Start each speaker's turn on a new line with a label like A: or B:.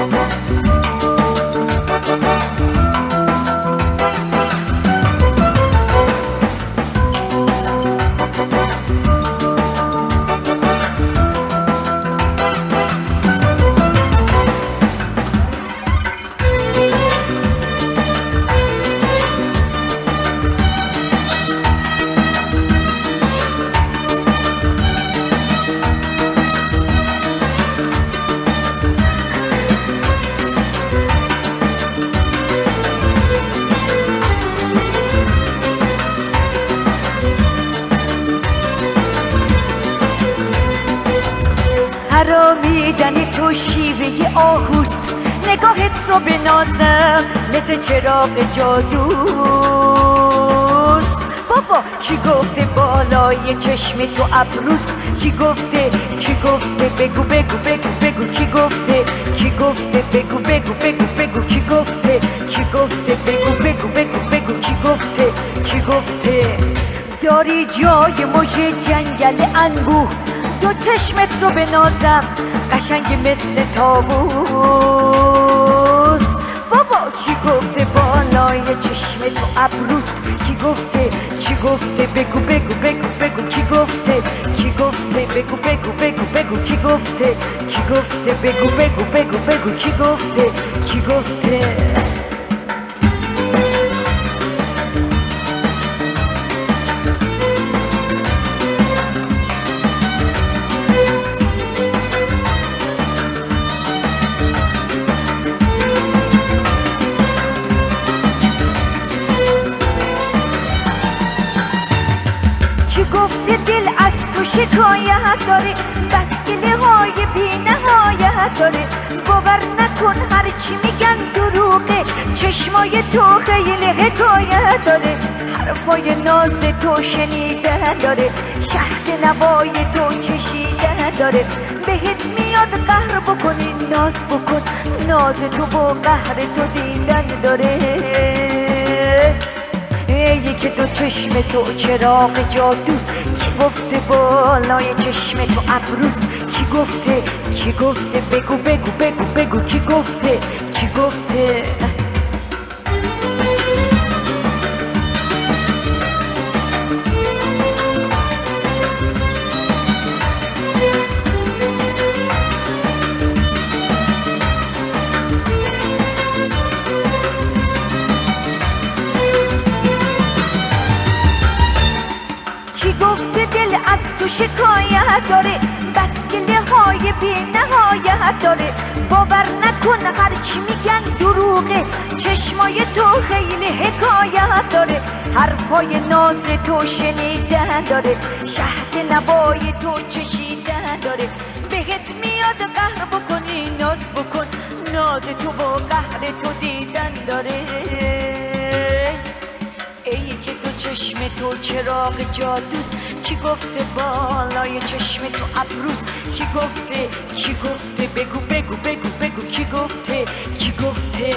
A: Bye. میدن تو شیوه آهوست. نگاهت رو به نازم مثل چراغ جادوست. بابا کی گفته بالای چشم تو ابروست؟ کی گفته کی گفته؟ بگو بگو بگو بگو. کی گفته کی گفته؟ بگو بگو بگو بگو. کی گفته کی گفته؟ بگو بگو بگو بگو. کی گفته کی گفته؟ داری جای موج جنگل انبوه. دو چشمت رو به نازم قشنگ مثل تابوس بابا چی گفته بالای چشم تو ابروست کی گفته؟ چی گفته؟ بگو بگو بگو بگو کی گفته؟ کی گفته؟ بگو بگو بگو بگو کی گفته؟ کی گفته؟ بگو بگو بگو بگو کی گفته؟ کی گفته؟ گفته دل از تو شکایت داره. بسکله های بی نهایت داره. باور نکن هرچی میگن دروغه. چشمای تو خیلی حکایت داره. حرفای ناز تو شنیده داره. شهد نوای تو چشیده داره. بهت میاد قهر بکنی ناز بکن. ناز تو با قهر تو دیدن داره. که دو چشم تو چراغ جادوست کی گفته بالای چشم تو ابروست؟ کی گفته؟ کی گفته؟ بگو بگو بگو بگو. کی گفته؟ کی گفته؟ تو شکایت داره بسکله های بی نهایت داره باور نکن هرچی میگن دروغه. چشمای تو خیلی حکایت داره حرفای ناز تو شنیدن داره شهد نبای تو چشیدن داره بهت میاد قهر بکنی ناز بکن. ناز تو با قهر تو دیدن داره. تو چراغ جادوست؟ کی گفته بالای چشم تو ابروست؟ کی گفته؟ کی گفته؟ بگو بگو بگو بگو. کی گفته؟ کی گفته؟